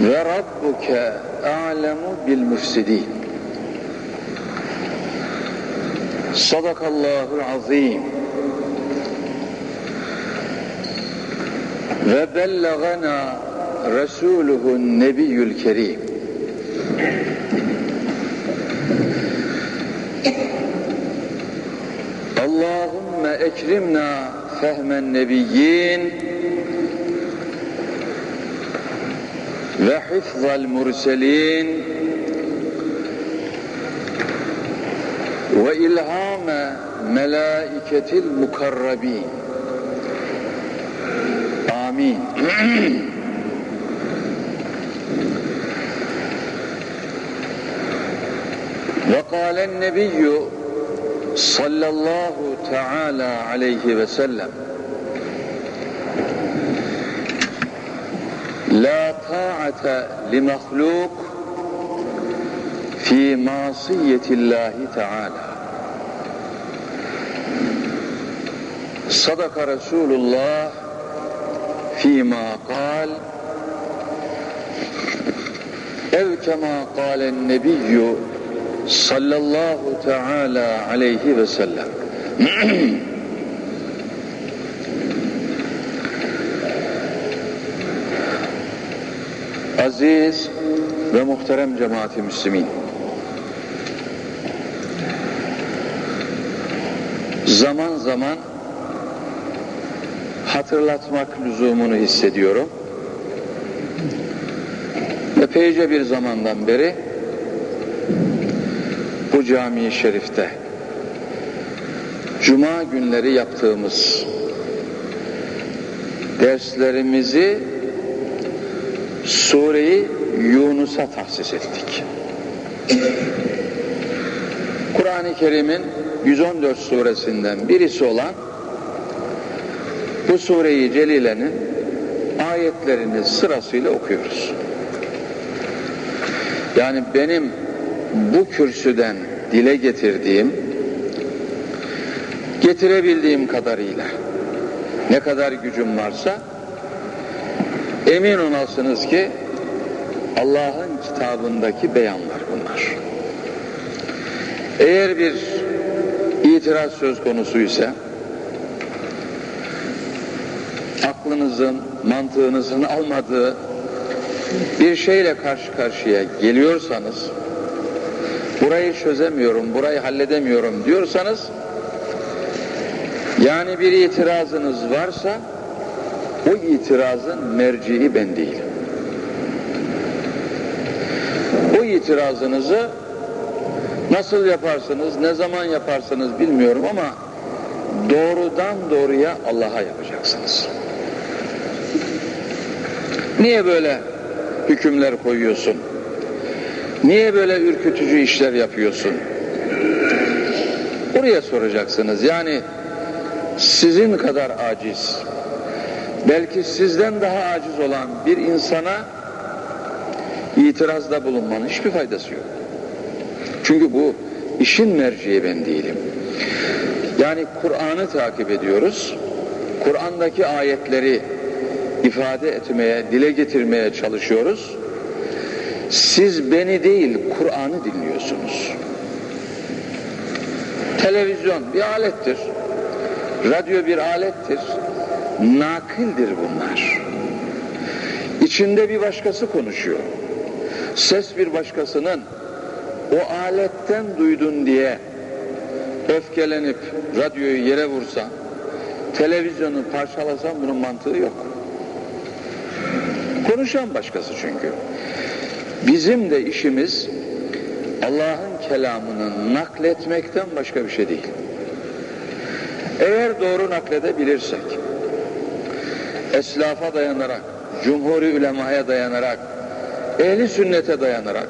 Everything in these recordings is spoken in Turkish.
ve rabbuke a'lemu bil müfsidin. Sadakallahu azim. Ve bellegana resuluhun nebiyyül kerim. Allahümme ekrimna fehmen nebiyyin. وحفظ المرسلين وإلهام ملائكة المقربين. آمين. وقال النبي صلى الله تعالى عليه وسلم لا طاعة لمخلوق في معصية الله تعالى. صدق رسول الله فيما قال أو كما قال النبي صلى الله تعالى عليه وسلم Aziz ve muhterem cemaati müslimin zaman zaman hatırlatmak lüzumunu hissediyorum. Epeyce bir zamandan beri bu cami-i şerifte Cuma günleri yaptığımız derslerimizi sureyi Yunus'a tahsis ettik. Kur'an-ı Kerim'in 114 suresinden birisi olan bu sureyi celilenin ayetlerini sırasıyla okuyoruz. Yani benim bu kürsüden dile getirdiğim, getirebildiğim kadarıyla ne kadar gücüm varsa emin olasınız ki Allah'ın kitabındaki beyanlar bunlar. Eğer bir itiraz söz konusuysa aklınızın, mantığınızın almadığı bir şeyle karşı karşıya geliyorsanız burayı çözemiyorum, burayı halledemiyorum diyorsanız yani bir itirazınız varsa o itirazın merciği ben değilim. O itirazınızı nasıl yaparsınız, ne zaman yaparsınız bilmiyorum ama doğrudan doğruya Allah'a yapacaksınız. Niye böyle hükümler koyuyorsun? Niye böyle ürkütücü işler yapıyorsun? Oraya soracaksınız. Yani sizin kadar aciz, belki sizden daha aciz olan bir insana itirazda bulunmanın hiçbir faydası yok. Çünkü bu işin merciği ben değilim. Yani Kur'an'ı takip ediyoruz. Kur'an'daki ayetleri ifade etmeye, dile getirmeye çalışıyoruz. Siz beni değil, Kur'an'ı dinliyorsunuz. Televizyon bir alettir. Radyo bir alettir. Nakildir bunlar. İçinde bir başkası konuşuyor. Ses bir başkasının o aletten duydun diye öfkelenip radyoyu yere vursan, televizyonu parçalasan bunun mantığı yok. Konuşan başkası çünkü. Bizim de işimiz Allah'ın kelamını nakletmekten başka bir şey değil. Eğer doğru nakledebilirsek, eslafa dayanarak, cumhuri ulemaya dayanarak, ehli sünnete dayanarak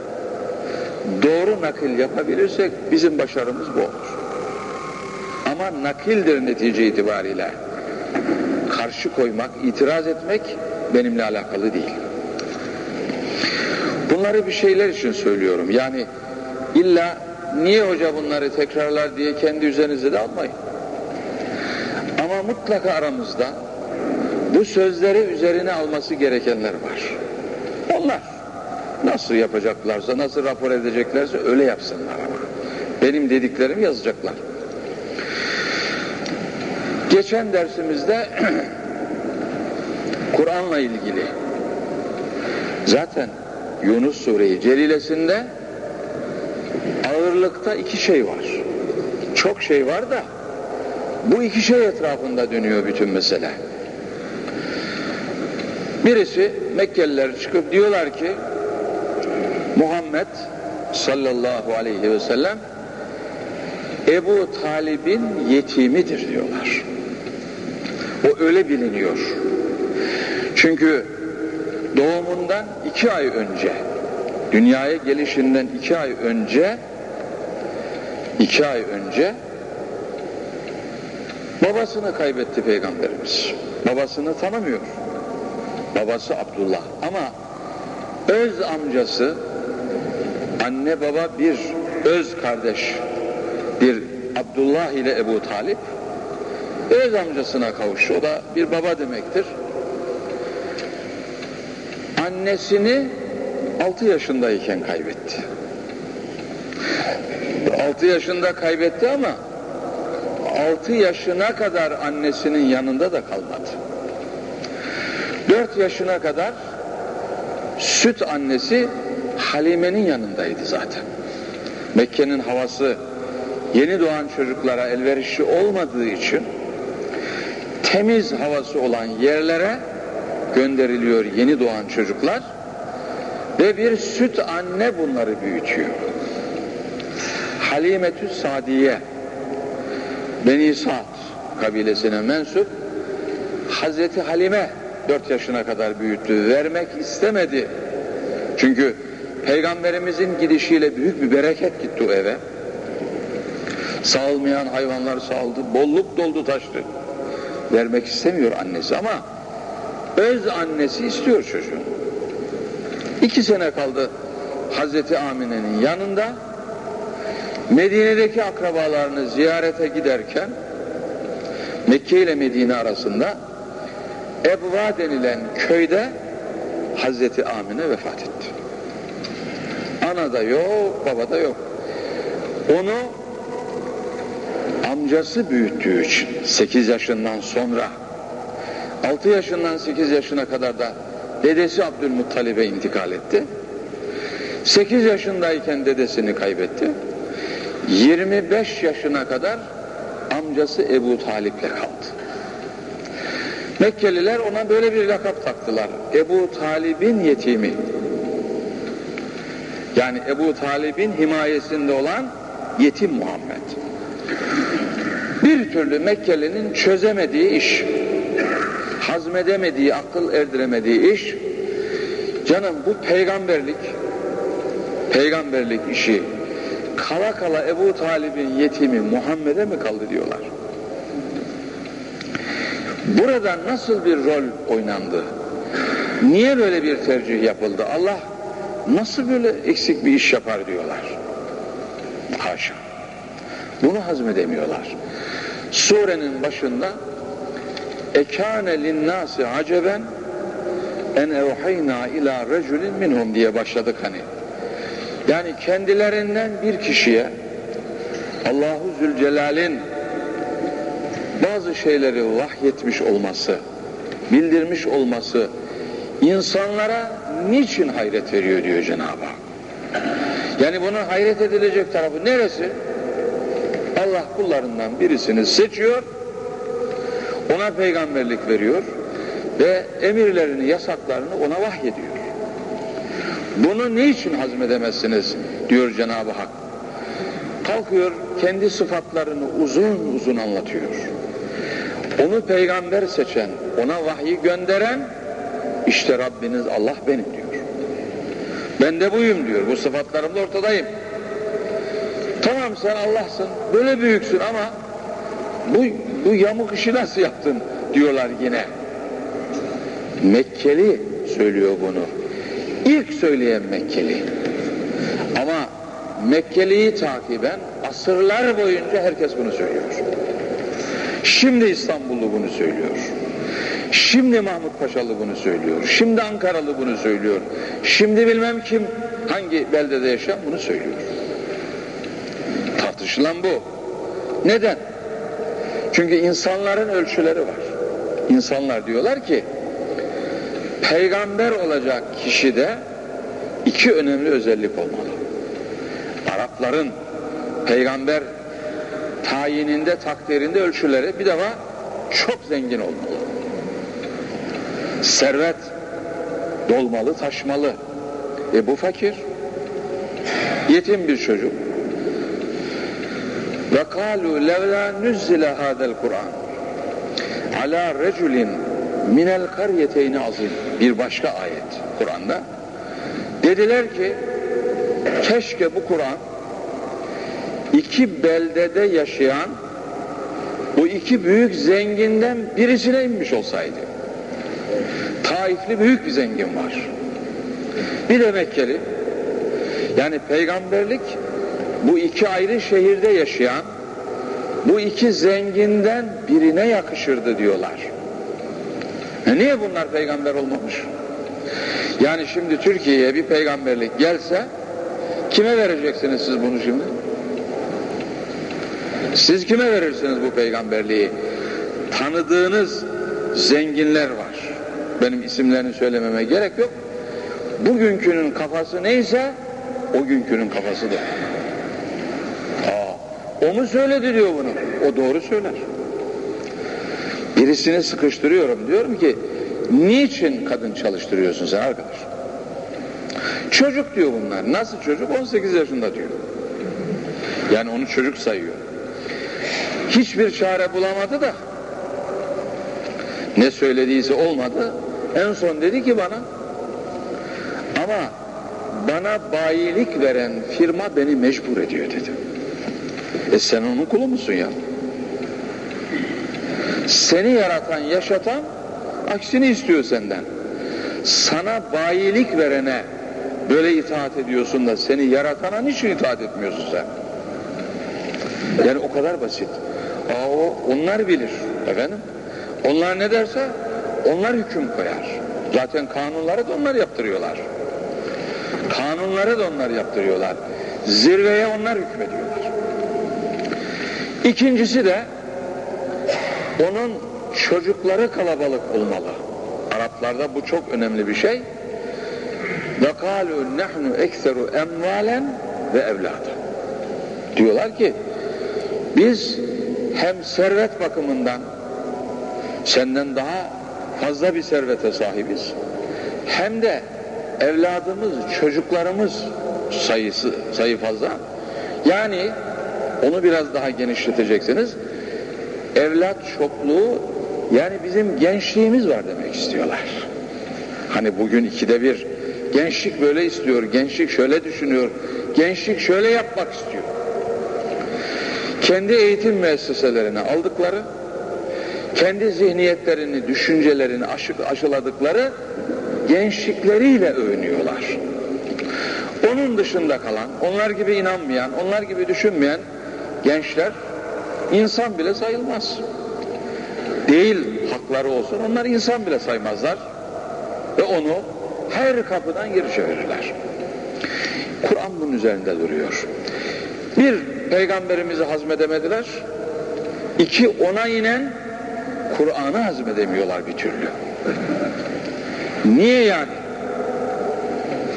doğru nakil yapabilirsek bizim başarımız bu olur. Ama nakildir netice itibariyle. Karşı koymak, itiraz etmek benimle alakalı değil. Bunları bir şeyler için söylüyorum. Yani illa niye hoca bunları tekrarlar diye kendi üzerinize de almayın. Ama mutlaka aramızda bu sözleri üzerine alması gerekenler var. Onlar nasıl yapacaklarsa, nasıl rapor edeceklerse öyle yapsınlar ama. Benim dediklerim yazacaklar. Geçen dersimizde Kur'an'la ilgili zaten Yunus Sureyi Celilesinde ağırlıkta iki şey var. Çok şey var da bu iki şey etrafında dönüyor bütün mesele. Birisi Mekkeliler çıkıp diyorlar ki Muhammed sallallahu aleyhi ve sellem Ebu Talib'in yetimidir diyorlar. O öyle biliniyor. Çünkü doğumundan iki ay önce, dünyaya gelişinden iki ay önce, iki ay önce babasını kaybetti Peygamberimiz. Babasını tanımıyor. Babası Abdullah. Ama öz amcası, anne baba bir öz kardeş, bir Abdullah ile Ebu Talip, öz amcasına kavuştu. O da bir baba demektir. Annesini 6 yaşındayken kaybetti. 6 yaşında kaybetti ama 6 yaşına kadar annesinin yanında da kalmadı. 4 yaşına kadar süt annesi Halime'nin yanındaydı zaten. Mekke'nin havası yeni doğan çocuklara elverişli olmadığı için temiz havası olan yerlere gönderiliyor yeni doğan çocuklar ve bir süt anne bunları büyütüyor. Halimetü Sadiye Beni Sa'd kabilesine mensup Hazreti Halime 4 yaşına kadar büyüttü. Vermek istemedi. Çünkü Peygamberimizin gidişiyle büyük bir bereket gitti eve. Sağılmayan hayvanlar sağıldı. Bolluk doldu taştı. Vermek istemiyor annesi ama öz annesi istiyor çocuğun. İki sene kaldı Hazreti Amine'nin yanında. Medine'deki akrabalarını ziyarete giderken Mekke ile Medine arasında Ebva denilen köyde Hazreti Amine vefat etti. Ana da yok, baba da yok. Onu amcası büyüttüğü için 8 yaşından sonra 6 yaşından 8 yaşına kadar da dedesi Abdülmuttalib'e intikal etti. 8 yaşındayken dedesini kaybetti. 25 yaşına kadar amcası Ebu Talip'le kaldı. Mekkeliler ona böyle bir lakap taktılar. Ebu Talib'in yetimi. Yani Ebu Talib'in himayesinde olan yetim Muhammed. Bir türlü Mekkeli'nin çözemediği iş, hazmedemediği, akıl erdiremediği iş, canım bu peygamberlik, peygamberlik işi kala kala Ebu Talib'in yetimi Muhammed'e mi kaldı diyorlar. Burada nasıl bir rol oynandı? Niye böyle bir tercih yapıldı? Allah nasıl böyle eksik bir iş yapar diyorlar. Haşa. Bunu hazmedemiyorlar. Surenin başında ekâne linnâsi aceben en evhayna ila reculin minhum diye başladık hani. Yani kendilerinden bir kişiye Allahu Zülcelal'in bazı şeyleri vahyetmiş olması, bildirmiş olması insanlara niçin hayret veriyor diyor Cenab-ı Hak. Yani bunun hayret edilecek tarafı neresi? Allah kullarından birisini seçiyor, ona peygamberlik veriyor ve emirlerini, yasaklarını ona vahyediyor. Bunu niçin hazmedemezsiniz diyor Cenab-ı Hak. Kalkıyor kendi sıfatlarını uzun uzun anlatıyor. Onu peygamber seçen, ona vahyi gönderen işte Rabbiniz Allah benim diyor. Ben de buyum diyor. Bu sıfatlarımla ortadayım. Tamam sen Allah'sın. Böyle büyüksün ama bu, bu yamuk işi nasıl yaptın diyorlar yine. Mekkeli söylüyor bunu. İlk söyleyen Mekkeli. Ama Mekkeli'yi takiben asırlar boyunca herkes bunu söylüyor. Şimdi İstanbullu bunu söylüyor. Şimdi Mahmut Paşalı bunu söylüyor. Şimdi Ankaralı bunu söylüyor. Şimdi bilmem kim hangi beldede yaşayan bunu söylüyor. Tartışılan bu. Neden? Çünkü insanların ölçüleri var. İnsanlar diyorlar ki peygamber olacak kişide iki önemli özellik olmalı. Arapların peygamber tayininde, takdirinde ölçüleri bir defa çok zengin olmalı. Servet dolmalı, taşmalı. E bu fakir. Yetim bir çocuk. Ve kalu levla nüzzile hadel Kur'an ala reculin minel karyeteyni azim. Bir başka ayet Kur'an'da. Dediler ki keşke bu Kur'an iki beldede yaşayan bu iki büyük zenginden birisine inmiş olsaydı. Taifli büyük bir zengin var. Bir de Mekkeli. Yani peygamberlik bu iki ayrı şehirde yaşayan bu iki zenginden birine yakışırdı diyorlar. E niye bunlar peygamber olmamış? Yani şimdi Türkiye'ye bir peygamberlik gelse kime vereceksiniz siz bunu şimdi? Siz kime verirsiniz bu peygamberliği? Tanıdığınız zenginler var. Benim isimlerini söylememe gerek yok. Bugünkünün kafası neyse o günkünün kafasıdır. Aa, o mu söyledi diyor bunu. O doğru söyler. Birisini sıkıştırıyorum. Diyorum ki niçin kadın çalıştırıyorsun sen arkadaş? Çocuk diyor bunlar. Nasıl çocuk? 18 yaşında diyor. Yani onu çocuk sayıyor. Hiçbir çare bulamadı da ne söylediyse olmadı. En son dedi ki bana ama bana bayilik veren firma beni mecbur ediyor dedi. E sen onun kulu musun ya? Seni yaratan, yaşatan aksini istiyor senden. Sana bayilik verene böyle itaat ediyorsun da seni yaratana niçin itaat etmiyorsun sen? Yani o kadar basit. Aa, o, onlar bilir efendim. Onlar ne derse onlar hüküm koyar. Zaten kanunları da onlar yaptırıyorlar. Kanunları da onlar yaptırıyorlar. Zirveye onlar hükmediyorlar. İkincisi de onun çocukları kalabalık olmalı. Araplarda bu çok önemli bir şey. Kalu nahnu ekseru emvalen ve evlada. Diyorlar ki biz hem servet bakımından senden daha fazla bir servete sahibiz. Hem de evladımız, çocuklarımız sayısı sayı fazla. Yani onu biraz daha genişleteceksiniz. Evlat çokluğu yani bizim gençliğimiz var demek istiyorlar. Hani bugün ikide bir gençlik böyle istiyor, gençlik şöyle düşünüyor, gençlik şöyle yapmak istiyor. Kendi eğitim müesseselerine aldıkları, kendi zihniyetlerini, düşüncelerini aşı, aşıladıkları gençlikleriyle övünüyorlar. Onun dışında kalan, onlar gibi inanmayan, onlar gibi düşünmeyen gençler insan bile sayılmaz. Değil hakları olsun, onlar insan bile saymazlar ve onu her kapıdan geri çevirirler. Kur'an bunun üzerinde duruyor. Bir, peygamberimizi hazmedemediler. İki, ona inen Kur'an'ı hazmedemiyorlar bir türlü. Niye yani?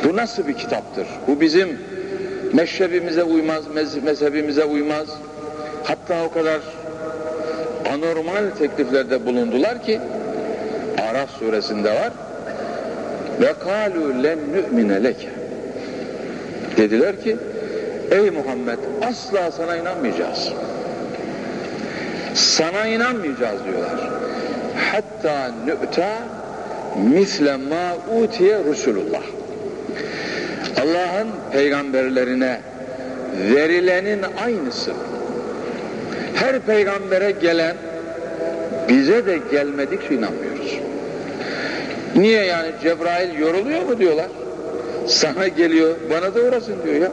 Bu nasıl bir kitaptır? Bu bizim meşrebimize uymaz, mezhebimize uymaz. Hatta o kadar anormal tekliflerde bulundular ki Araf suresinde var ve kalu len nü'mine leke dediler ki ey Muhammed asla sana inanmayacağız sana inanmayacağız diyorlar hatta nü'ta misle ma utiye Resulullah. Allah'ın peygamberlerine verilenin aynısı. Her peygambere gelen bize de gelmedikçe inanmıyoruz. Niye yani Cebrail yoruluyor mu diyorlar. Sana geliyor bana da uğrasın diyor ya.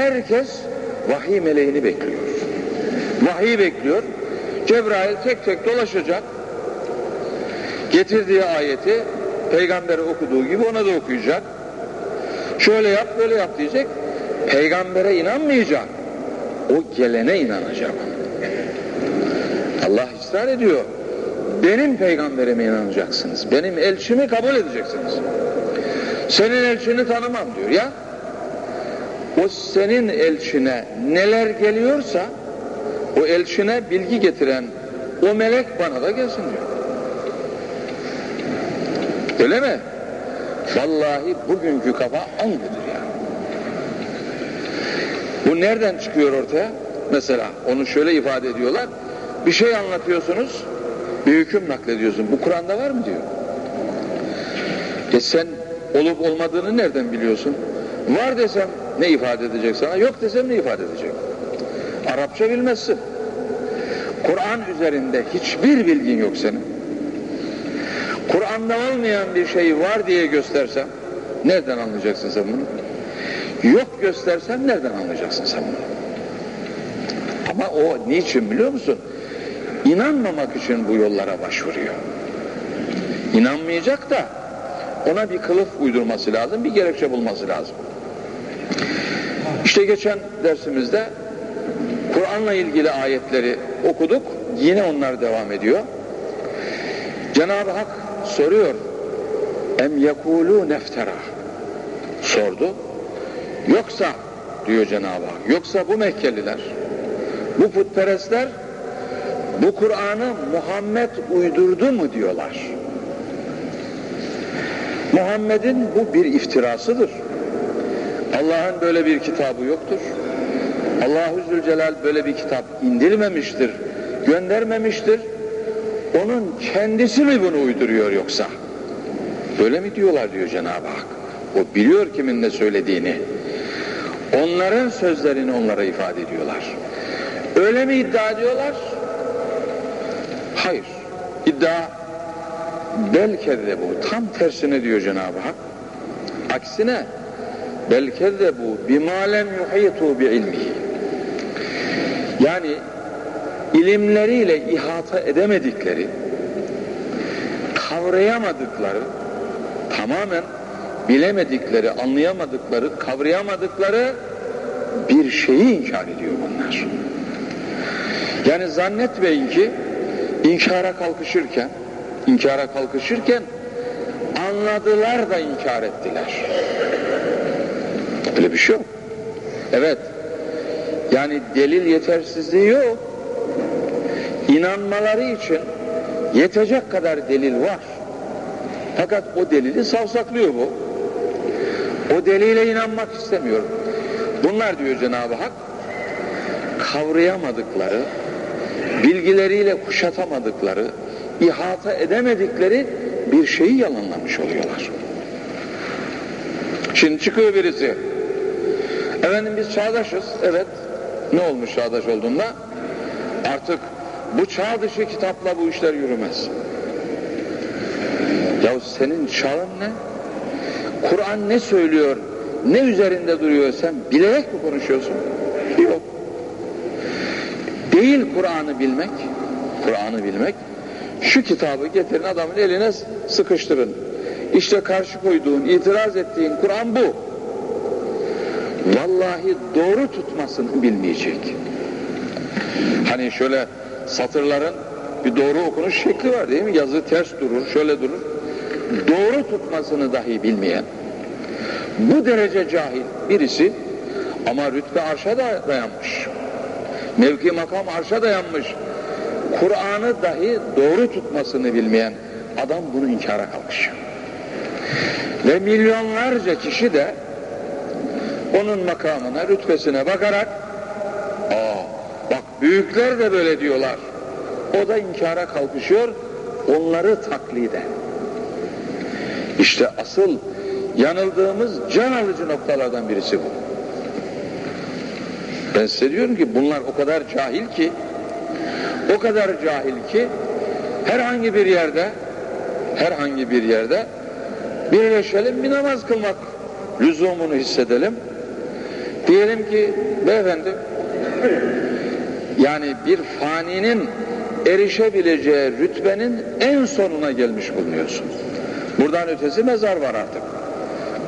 Herkes vahiy meleğini bekliyor. Vahiy bekliyor. Cebrail tek tek dolaşacak. Getirdiği ayeti peygambere okuduğu gibi ona da okuyacak. Şöyle yap böyle yap diyecek. Peygambere inanmayacak. O gelene inanacak. Allah ısrar ediyor. Benim peygamberime inanacaksınız. Benim elçimi kabul edeceksiniz. Senin elçini tanımam diyor ya. O senin elçine neler geliyorsa o elçine bilgi getiren o melek bana da gelsin diyor. Öyle mi? Vallahi bugünkü kafa aynıdır ya. Bu nereden çıkıyor ortaya? Mesela onu şöyle ifade ediyorlar. Bir şey anlatıyorsunuz, bir hüküm naklediyorsun. Bu Kur'an'da var mı diyor. E sen olup olmadığını nereden biliyorsun? Var desem ne ifade edecek sana? Yok desem ne ifade edecek? Arapça bilmezsin. Kur'an üzerinde hiçbir bilgin yok senin. Kur'an'da olmayan bir şey var diye göstersem nereden anlayacaksın sen bunu? Yok göstersem nereden anlayacaksın sen bunu? Ama o niçin biliyor musun? İnanmamak için bu yollara başvuruyor. İnanmayacak da ona bir kılıf uydurması lazım, bir gerekçe bulması lazım. İşte geçen dersimizde Kur'an'la ilgili ayetleri okuduk. Yine onlar devam ediyor. Cenab-ı Hak soruyor. Em yekulu neftera. Sordu. Yoksa diyor Cenab-ı Hak. Yoksa bu Mekkeliler, bu putperestler bu Kur'an'ı Muhammed uydurdu mu diyorlar. Muhammed'in bu bir iftirasıdır. Allah'ın böyle bir kitabı yoktur. Allahu Zülcelal böyle bir kitap indirmemiştir, göndermemiştir. Onun kendisi mi bunu uyduruyor yoksa? Böyle mi diyorlar diyor Cenab-ı Hak. O biliyor kimin ne söylediğini. Onların sözlerini onlara ifade ediyorlar. Öyle mi iddia ediyorlar? Hayır. İddia belki de bu. Tam tersine diyor Cenab-ı Hak. Aksine belki de bu bimalem yuhitu bi ilmihi. Yani ilimleriyle ihata edemedikleri, kavrayamadıkları, tamamen bilemedikleri, anlayamadıkları, kavrayamadıkları bir şeyi inkar ediyor bunlar. Yani zannetmeyin ki inkara kalkışırken, inkara kalkışırken anladılar da inkar ettiler. Öyle bir şey yok. Evet, yani delil yetersizliği yok. İnanmaları için yetecek kadar delil var. Fakat o delili savsaklıyor bu. O delile inanmak istemiyor. Bunlar diyor Cenab-ı Hak kavrayamadıkları, bilgileriyle kuşatamadıkları, ihata edemedikleri bir şeyi yalanlamış oluyorlar. Şimdi çıkıyor birisi. Efendim biz çağdaşız. Evet. Ne olmuş çağdaş olduğunda? Artık bu çağ dışı kitapla bu işler yürümez. Ya senin çağın ne? Kur'an ne söylüyor? Ne üzerinde duruyor sen? Bilerek mi konuşuyorsun? Yok. Değil Kur'an'ı bilmek. Kur'an'ı bilmek. Şu kitabı getirin adamın eline sıkıştırın. İşte karşı koyduğun, itiraz ettiğin Kur'an bu. Vallahi doğru tutmasını bilmeyecek. Hani şöyle satırların bir doğru okunuş şekli var değil mi? Yazı ters durur, şöyle durur. Doğru tutmasını dahi bilmeyen, bu derece cahil birisi ama rütbe arşa da dayanmış. Mevki makam arşa dayanmış. Kur'an'ı dahi doğru tutmasını bilmeyen adam bunu inkara kalkışıyor. Ve milyonlarca kişi de onun makamına, rütbesine bakarak aa bak büyükler de böyle diyorlar. O da inkara kalkışıyor. onları taklide. İşte asıl yanıldığımız can alıcı noktalardan birisi bu. Ben size diyorum ki bunlar o kadar cahil ki o kadar cahil ki herhangi bir yerde herhangi bir yerde birleşelim bir namaz kılmak lüzumunu hissedelim. Diyelim ki beyefendi yani bir faninin erişebileceği rütbenin en sonuna gelmiş bulunuyorsun. Buradan ötesi mezar var artık.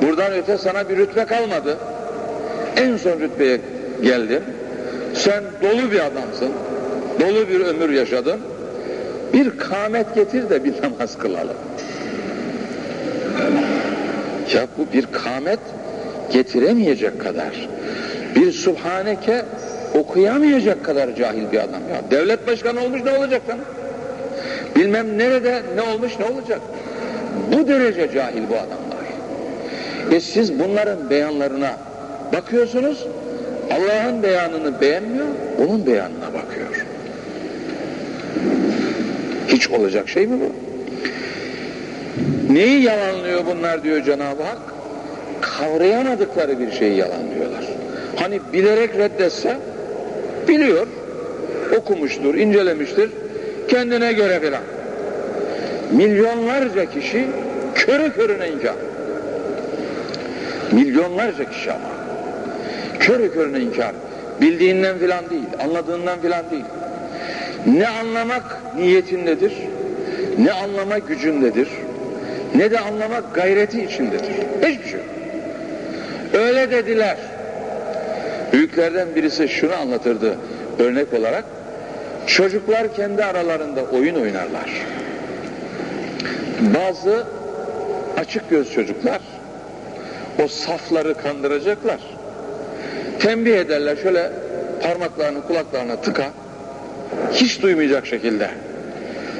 Buradan öte sana bir rütbe kalmadı. En son rütbeye geldin. Sen dolu bir adamsın. Dolu bir ömür yaşadın. Bir kâmet getir de bir namaz kılalım. Ya bu bir kâmet getiremeyecek kadar, bir subhaneke okuyamayacak kadar cahil bir adam. Ya devlet başkanı olmuş ne olacak lan? Bilmem nerede ne olmuş ne olacak? Bu derece cahil bu adamlar. E siz bunların beyanlarına bakıyorsunuz, Allah'ın beyanını beğenmiyor, onun beyanına bakıyor. Hiç olacak şey mi bu? Neyi yalanlıyor bunlar diyor Cenab-ı Hak? Kavrayamadıkları bir şeyi yalanlıyorlar. Hani bilerek reddetse biliyor, okumuştur, incelemiştir, kendine göre filan. Milyonlarca kişi körü körüne inkar. Milyonlarca kişi ama. Körü körüne inkar. Bildiğinden filan değil, anladığından filan değil. Ne anlamak niyetin nedir, ne anlama gücün nedir, ne de anlamak gayreti içindedir. Hiçbir şey Öyle dediler. Büyüklerden birisi şunu anlatırdı örnek olarak. Çocuklar kendi aralarında oyun oynarlar. Bazı açık göz çocuklar o safları kandıracaklar. Tembih ederler şöyle parmaklarını kulaklarına tıka hiç duymayacak şekilde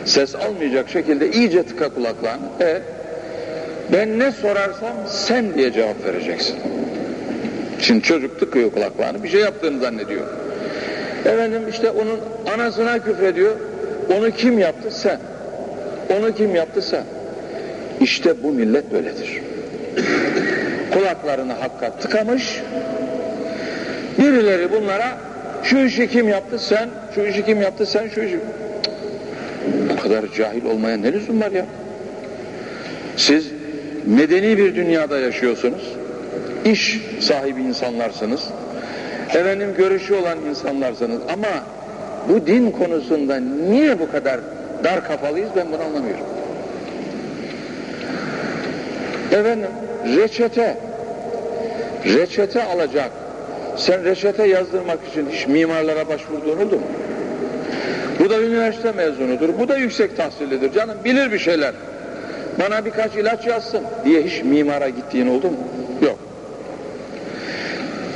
ses almayacak şekilde iyice tıka kulaklarını. Evet ben ne sorarsam sen diye cevap vereceksin. Şimdi çocuk tıkıyor kulaklarını bir şey yaptığını zannediyor. Efendim işte onun anasına küfrediyor. Onu kim yaptı? Sen. Onu kim yaptı? Sen. İşte bu millet böyledir. Kulaklarını hakka tıkamış. Birileri bunlara şu işi kim yaptı? Sen. Şu işi kim yaptı? Sen. Şu işi. Bu kadar cahil olmaya ne lüzum var ya? Siz medeni bir dünyada yaşıyorsunuz. İş sahibi insanlarsınız. Efendim görüşü olan insanlarsınız. Ama bu din konusunda niye bu kadar dar kafalıyız ben bunu anlamıyorum. Efendim reçete reçete alacak sen reçete yazdırmak için hiç mimarlara başvurduğun oldu mu? Bu da üniversite mezunudur. Bu da yüksek tahsillidir. Canım bilir bir şeyler. Bana birkaç ilaç yazsın diye hiç mimara gittiğin oldu mu?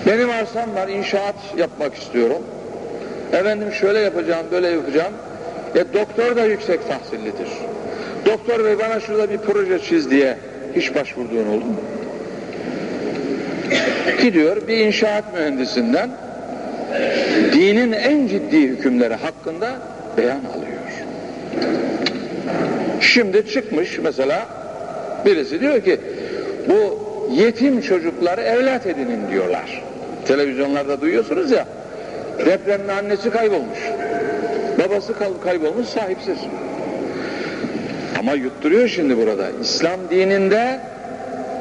Benim arsam var, inşaat yapmak istiyorum. Efendim şöyle yapacağım, böyle yapacağım. E doktor da yüksek tahsillidir. Doktor bey bana şurada bir proje çiz diye hiç başvurduğun oldu mu? Gidiyor bir inşaat mühendisinden dinin en ciddi hükümleri hakkında beyan alıyor. Şimdi çıkmış mesela birisi diyor ki bu yetim çocukları evlat edinin diyorlar. Televizyonlarda duyuyorsunuz ya depremde annesi kaybolmuş. Babası kaybolmuş sahipsiz. Ama yutturuyor şimdi burada. İslam dininde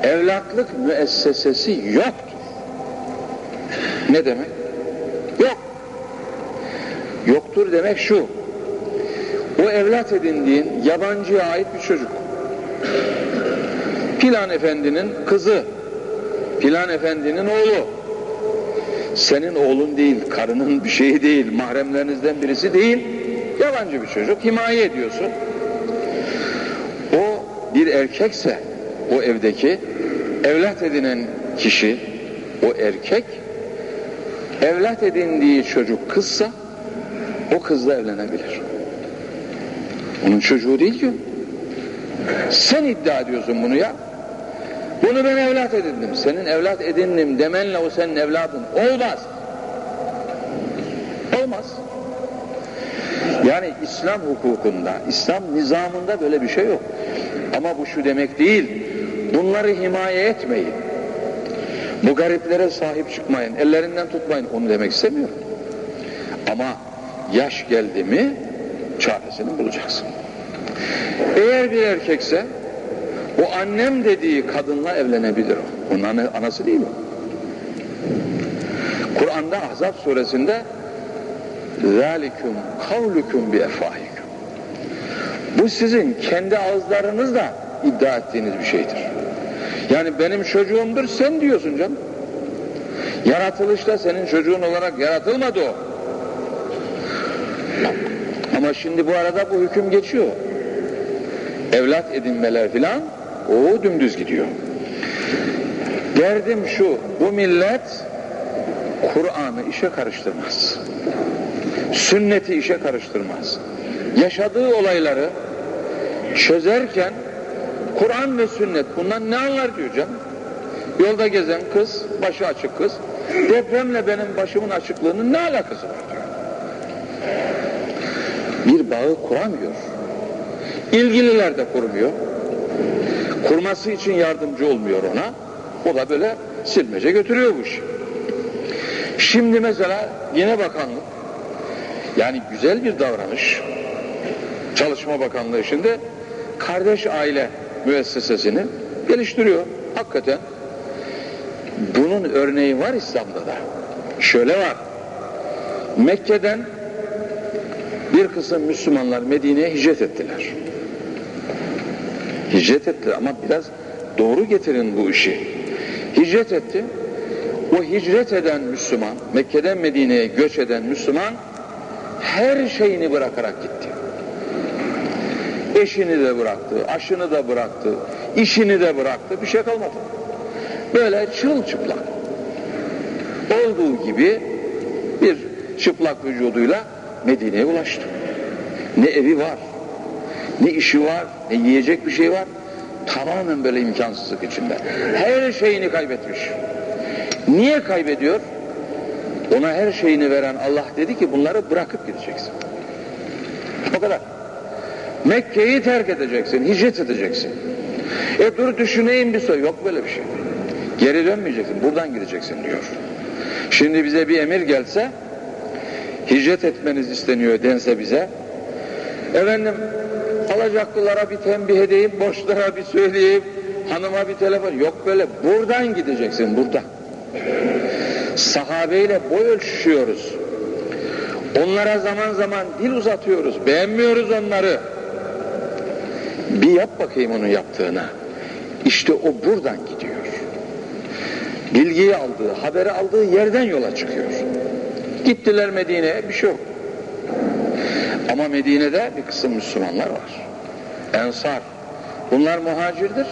evlatlık müessesesi yoktur. Ne demek? Yok. Yoktur demek şu. O evlat edindiğin yabancıya ait bir çocuk. Filan efendinin kızı, filan efendinin oğlu. Senin oğlun değil, karının bir şeyi değil, mahremlerinizden birisi değil. Yabancı bir çocuk, himaye ediyorsun. O bir erkekse, o evdeki evlat edinen kişi, o erkek, evlat edindiği çocuk kızsa, o kızla evlenebilir. Onun çocuğu değil ki. Sen iddia ediyorsun bunu ya. Bunu ben evlat edindim. Senin evlat edindim demenle o senin evladın. Olmaz. Olmaz. Yani İslam hukukunda, İslam nizamında böyle bir şey yok. Ama bu şu demek değil, bunları himaye etmeyin. Bu gariplere sahip çıkmayın, ellerinden tutmayın, onu demek istemiyorum. Ama yaş geldi mi çaresini bulacaksın. Eğer bir erkekse o annem dediği kadınla evlenebilir o. Onun anası değil o. Kur'an'da Ahzab suresinde ذَٰلِكُمْ قَوْلُكُمْ بِاَفْوَاهِكُمْ Bu sizin kendi ağızlarınızla iddia ettiğiniz bir şeydir. Yani benim çocuğumdur sen diyorsun canım. Yaratılışta senin çocuğun olarak yaratılmadı o. Ama şimdi bu arada bu hüküm geçiyor. Evlat edinmeler filan o dümdüz gidiyor. Derdim şu, bu millet Kur'an'ı işe karıştırmaz. Sünneti işe karıştırmaz. Yaşadığı olayları çözerken Kur'an ve sünnet bundan ne anlar diyor canım. Yolda gezen kız, başı açık kız, depremle benim başımın açıklığının ne alakası var. Bir bağı kuramıyor. İlgililer de kurmuyor. Kurması için yardımcı olmuyor ona. O da böyle silmece götürüyor bu işi. Şimdi mesela yine bakanlık yani güzel bir davranış Çalışma Bakanlığı şimdi kardeş aile müessesesini geliştiriyor. Hakikaten bunun örneği var İslam'da da. Şöyle var. Mekke'den bir kısım Müslümanlar Medine'ye hicret ettiler. Hicret ettiler ama biraz doğru getirin bu işi. Hicret etti. O hicret eden Müslüman, Mekke'den Medine'ye göç eden Müslüman her şeyini bırakarak gitti. Eşini de bıraktı, aşını da bıraktı, işini de bıraktı, bir şey kalmadı. Böyle çırılçıplak. Olduğu gibi bir çıplak vücuduyla Medine'ye ulaştı. Ne evi var, ne işi var, ne yiyecek bir şey var. Tamamen böyle imkansızlık içinde. Her şeyini kaybetmiş. Niye kaybediyor? Ona her şeyini veren Allah dedi ki bunları bırakıp gideceksin. O kadar. Mekke'yi terk edeceksin, hicret edeceksin. E dur düşüneyim bir soru. Yok böyle bir şey. Geri dönmeyeceksin, buradan gideceksin diyor. Şimdi bize bir emir gelse, hicret etmeniz isteniyor dense bize, efendim alacaklılara bir tembih edeyim, boşlara bir söyleyeyim, hanıma bir telefon, yok böyle, buradan gideceksin, buradan. Sahabeyle boy ölçüşüyoruz. Onlara zaman zaman dil uzatıyoruz, beğenmiyoruz onları. Bir yap bakayım onun yaptığına. İşte o buradan gidiyor. Bilgiyi aldığı, haberi aldığı yerden yola çıkıyor. Gittiler Medine'ye bir şey yok. Ama Medine'de bir kısım Müslümanlar var. Ensar. Bunlar muhacirdir.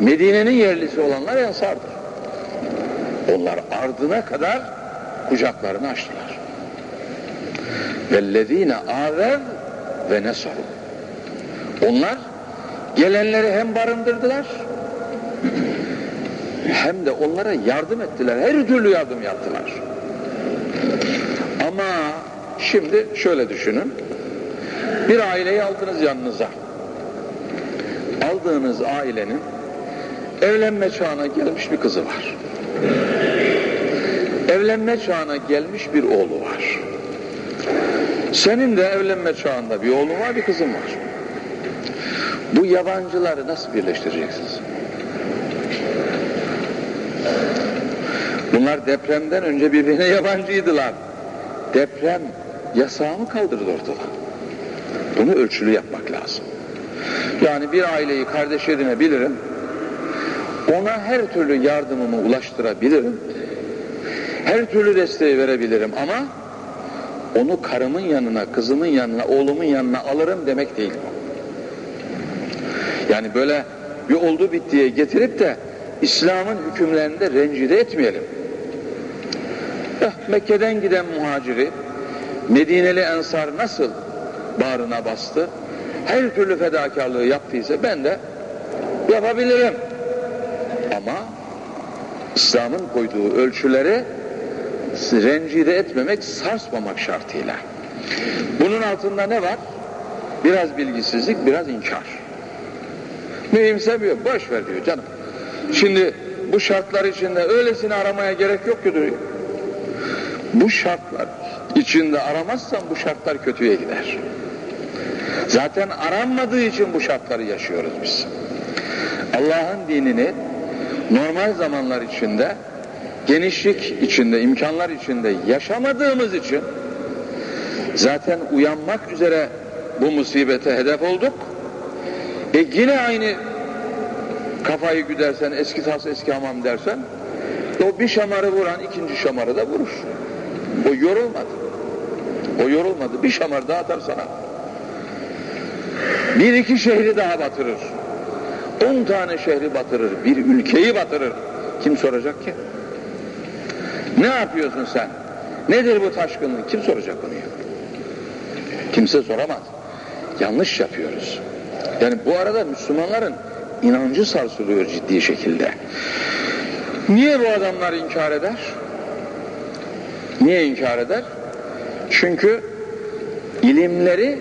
Medine'nin yerlisi olanlar ensardır. Onlar ardına kadar kucaklarını açtılar. Vellezine aver ve nesaru. Onlar gelenleri hem barındırdılar hem de onlara yardım ettiler. Her türlü yardım yaptılar. Ama şimdi şöyle düşünün. Bir aileyi aldınız yanınıza. Aldığınız ailenin evlenme çağına gelmiş bir kızı var. Evlenme çağına gelmiş bir oğlu var. Senin de evlenme çağında bir oğlun var, bir kızın var. Bu yabancıları nasıl birleştireceksiniz? Bunlar depremden önce birbirine yabancıydılar. Deprem yasağı mı kaldırdı ortada? Bunu ölçülü yapmak lazım. Yani bir aileyi kardeş edinebilirim. Ona her türlü yardımımı ulaştırabilirim. Her türlü desteği verebilirim ama onu karımın yanına, kızımın yanına, oğlumun yanına alırım demek değil. Yani böyle bir oldu bittiye getirip de İslam'ın hükümlerinde rencide etmeyelim. Eh, Mekke'den giden muhaciri Medineli Ensar nasıl bağrına bastı? Her türlü fedakarlığı yaptıysa ben de yapabilirim. Ama İslam'ın koyduğu ölçüleri rencide etmemek, sarsmamak şartıyla. Bunun altında ne var? Biraz bilgisizlik, biraz inkar. Mühimsemiyor, boş ver diyor canım. Şimdi bu şartlar içinde öylesine aramaya gerek yok ki diyor. Bu şartlar içinde aramazsan bu şartlar kötüye gider. Zaten aranmadığı için bu şartları yaşıyoruz biz. Allah'ın dinini normal zamanlar içinde, genişlik içinde, imkanlar içinde yaşamadığımız için zaten uyanmak üzere bu musibete hedef olduk. E yine aynı kafayı güdersen, eski tas eski hamam dersen, o bir şamarı vuran ikinci şamarı da vurur. O yorulmadı. O yorulmadı. Bir şamar daha atar sana. Bir iki şehri daha batırır. On tane şehri batırır. Bir ülkeyi batırır. Kim soracak ki? Ne yapıyorsun sen? Nedir bu taşkınlık? Kim soracak bunu? Kimse soramaz. Yanlış yapıyoruz. Yani bu arada Müslümanların inancı sarsılıyor ciddi şekilde. Niye bu adamlar inkar eder? Niye inkar eder? Çünkü ilimleri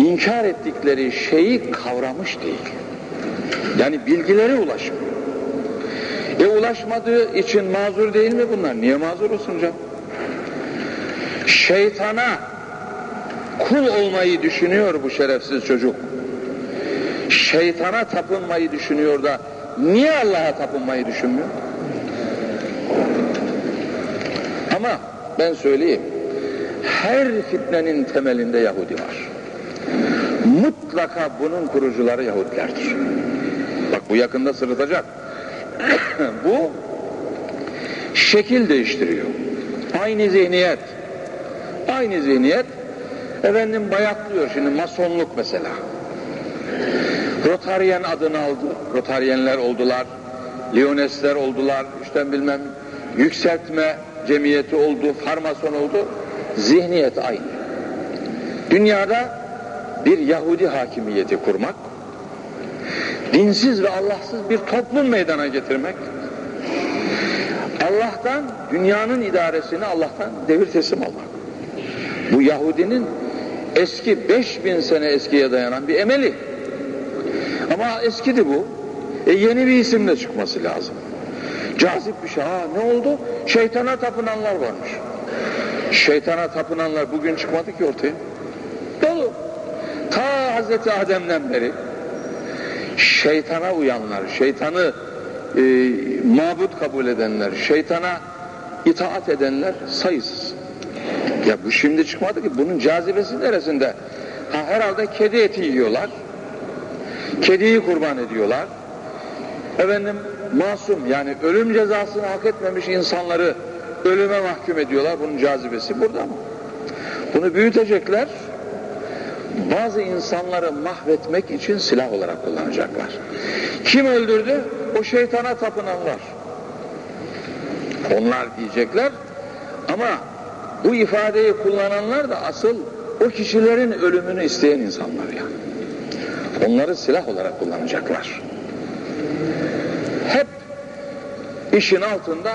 inkar ettikleri şeyi kavramış değil. Yani bilgileri ulaşmıyor. E ulaşmadığı için mazur değil mi bunlar? Niye mazur olsun canım? Şeytana kul olmayı düşünüyor bu şerefsiz çocuk. Şeytana tapınmayı düşünüyor da niye Allah'a tapınmayı düşünmüyor? Ama ben söyleyeyim, her fitnenin temelinde Yahudi var. Mutlaka bunun kurucuları Yahudilerdir. Bak bu yakında sırıtacak. bu şekil değiştiriyor. Aynı zihniyet. Aynı zihniyet efendim bayatlıyor şimdi masonluk mesela. Rotaryen adını aldı. Rotaryenler oldular. Lionesler oldular. işte bilmem yükseltme cemiyeti oldu. Farmason oldu. Zihniyet aynı. Dünyada bir Yahudi hakimiyeti kurmak, dinsiz ve Allahsız bir toplum meydana getirmek, Allah'tan, dünyanın idaresini Allah'tan devir teslim almak. Bu Yahudinin eski 5000 sene eskiye dayanan bir emeli. Ama eskidi bu. E yeni bir isimle çıkması lazım. Cazip bir şey. Ha ne oldu? Şeytana tapınanlar varmış. Şeytana tapınanlar bugün çıkmadı ki ortaya. Hazreti Adem'den beri şeytana uyanlar, şeytanı e, mabut kabul edenler, şeytana itaat edenler sayısız. Ya bu şimdi çıkmadı ki bunun cazibesi neresinde? Ha, herhalde kedi eti yiyorlar. Kediyi kurban ediyorlar. Efendim masum yani ölüm cezasını hak etmemiş insanları ölüme mahkum ediyorlar. Bunun cazibesi burada mı? Bunu büyütecekler. Bazı insanları mahvetmek için silah olarak kullanacaklar. Kim öldürdü? O şeytana tapınanlar. Onlar diyecekler ama bu ifadeyi kullananlar da asıl o kişilerin ölümünü isteyen insanlar yani. Onları silah olarak kullanacaklar. Hep işin altında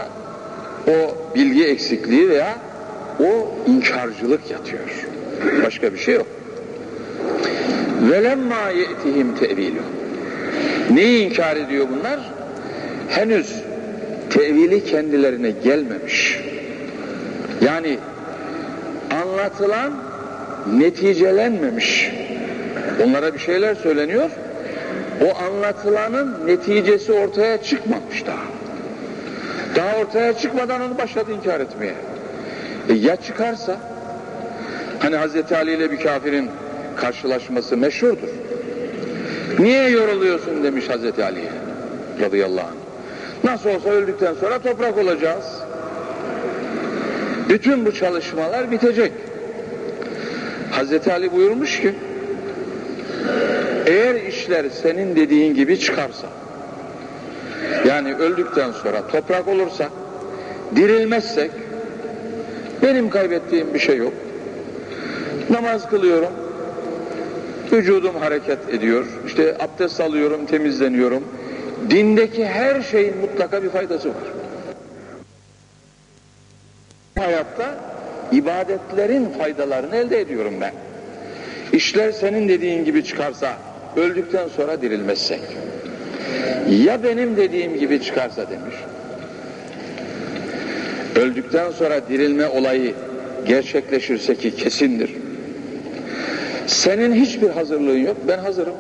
o bilgi eksikliği veya o inkarcılık yatıyor. Başka bir şey yok. Velemma ye'tihim tevilu. Neyi inkar ediyor bunlar? Henüz tevili kendilerine gelmemiş. Yani anlatılan neticelenmemiş. Onlara bir şeyler söyleniyor. O anlatılanın neticesi ortaya çıkmamış daha. Daha ortaya çıkmadan onu başladı inkar etmeye. E ya çıkarsa? Hani Hazreti Ali ile bir kafirin karşılaşması meşhurdur. Niye yoruluyorsun demiş Hazreti Ali'ye radıyallahu anh. Nasıl olsa öldükten sonra toprak olacağız. Bütün bu çalışmalar bitecek. Hazreti Ali buyurmuş ki eğer işler senin dediğin gibi çıkarsa yani öldükten sonra toprak olursak dirilmezsek benim kaybettiğim bir şey yok. Namaz kılıyorum, vücudum hareket ediyor, işte abdest alıyorum, temizleniyorum. Dindeki her şeyin mutlaka bir faydası var. Hayatta ibadetlerin faydalarını elde ediyorum ben. İşler senin dediğin gibi çıkarsa, öldükten sonra dirilmezsek. Ya benim dediğim gibi çıkarsa demiş. Öldükten sonra dirilme olayı gerçekleşirse ki kesindir. Senin hiçbir hazırlığın yok, ben hazırım.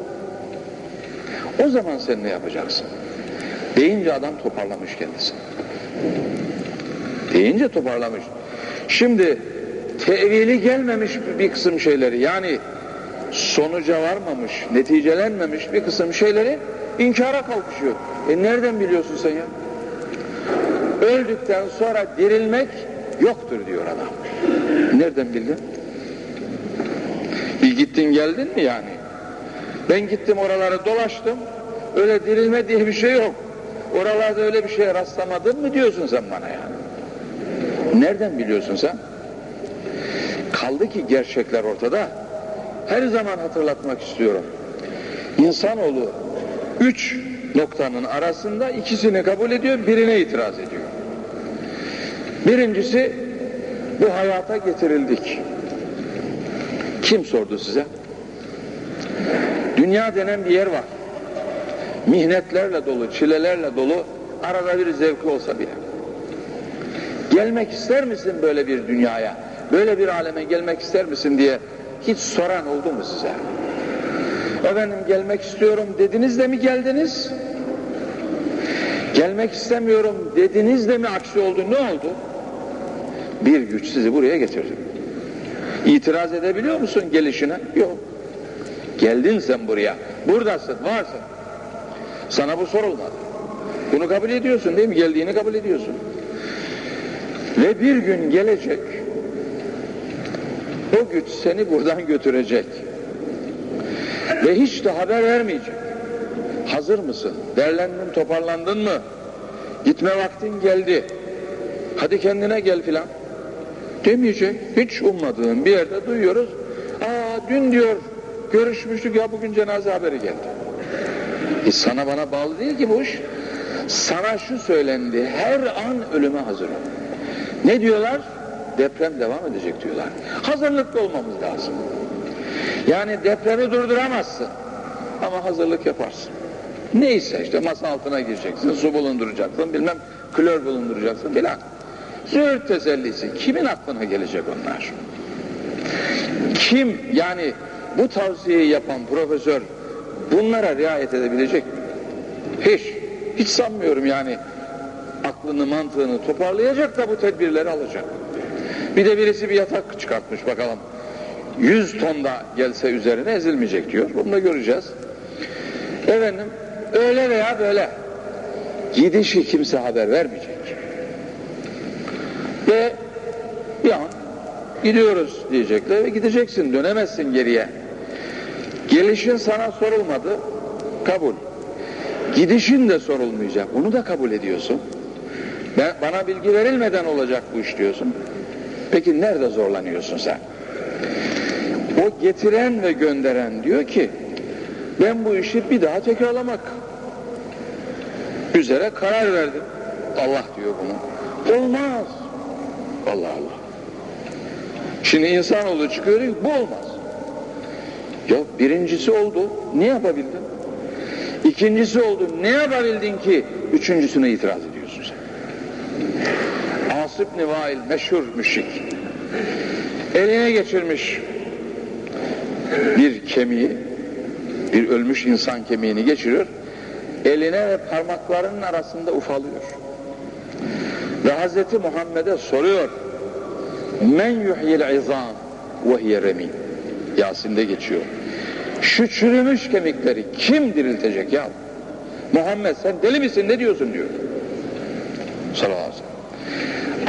O zaman sen ne yapacaksın? Deyince adam toparlamış kendisini. Deyince toparlamış. Şimdi tevili gelmemiş bir kısım şeyleri yani sonuca varmamış, neticelenmemiş bir kısım şeyleri inkara kalkışıyor. E nereden biliyorsun sen ya? Öldükten sonra dirilmek yoktur diyor adam. Nereden bildin? Gittin geldin mi yani? Ben gittim oralara dolaştım. Öyle dirilme diye bir şey yok. Oralarda öyle bir şeye rastlamadın mı diyorsun sen bana yani. Nereden biliyorsun sen? Kaldı ki gerçekler ortada. Her zaman hatırlatmak istiyorum. İnsanoğlu üç noktanın arasında ikisini kabul ediyor, birine itiraz ediyor. Birincisi bu hayata getirildik. Kim sordu size? Dünya denen bir yer var. Mihnetlerle dolu, çilelerle dolu, arada bir zevkli olsa bile. Gelmek ister misin böyle bir dünyaya? Böyle bir aleme gelmek ister misin diye hiç soran oldu mu size? Efendim gelmek istiyorum dediniz de mi geldiniz? Gelmek istemiyorum dediniz de mi aksi oldu? Ne oldu? Bir güç sizi buraya getirdi. İtiraz edebiliyor musun gelişine? Yok. Geldin sen buraya. Buradasın, varsın. Sana bu sorulmadı. Bunu kabul ediyorsun değil mi? Geldiğini kabul ediyorsun. Ve bir gün gelecek, o güç seni buradan götürecek. Ve hiç de haber vermeyecek. Hazır mısın? Derlendin, toparlandın mı? Gitme vaktin geldi. Hadi kendine gel filan. Demeyecek. Hiç ummadığın bir yerde duyuyoruz. Aa dün diyor görüşmüştük ya bugün cenaze haberi geldi. E sana bana bağlı değil ki bu iş. Sana şu söylendi. Her an ölüme hazır ol. Ne diyorlar? Deprem devam edecek diyorlar. Hazırlıklı olmamız lazım. Yani depremi durduramazsın. Ama hazırlık yaparsın. Neyse işte masa altına gireceksin, su bulunduracaksın, bilmem klor bulunduracaksın filan. Züğürt tesellisi. Kimin aklına gelecek onlar? Kim yani bu tavsiyeyi yapan profesör bunlara riayet edebilecek? Hiç. Hiç sanmıyorum yani aklını mantığını toparlayacak da bu tedbirleri alacak. Bir de birisi bir yatak çıkartmış bakalım. 100 ton da gelse üzerine ezilmeyecek diyor. Bunu da göreceğiz. Efendim öyle veya böyle gidişi kimse haber vermeyecek. Ve bir an gidiyoruz diyecekler ve gideceksin dönemezsin geriye. Gelişin sana sorulmadı kabul. Gidişin de sorulmayacak. Onu da kabul ediyorsun. Ben, bana bilgi verilmeden olacak bu iş diyorsun. Peki nerede zorlanıyorsun sen? O getiren ve gönderen diyor ki ben bu işi bir daha tekrarlamak üzere karar verdim. Allah diyor bunu. Olmaz. Allah Allah. Şimdi insanoğlu çıkıyor diyor bu olmaz. Yok birincisi oldu. Ne yapabildin? İkincisi oldu. Ne yapabildin ki üçüncüsüne itiraz ediyorsun sen? Asip Nivail meşhur müşrik. Eline geçirmiş bir kemiği, bir ölmüş insan kemiğini geçiriyor. Eline ve parmaklarının arasında ufalıyor. Ve Hazreti Muhammed'e soruyor. Men yuhyil izam ve hiye. Yasin'de geçiyor. Şu çürümüş kemikleri kim diriltecek ya? Muhammed sen deli misin ne diyorsun diyor. Sallallahu.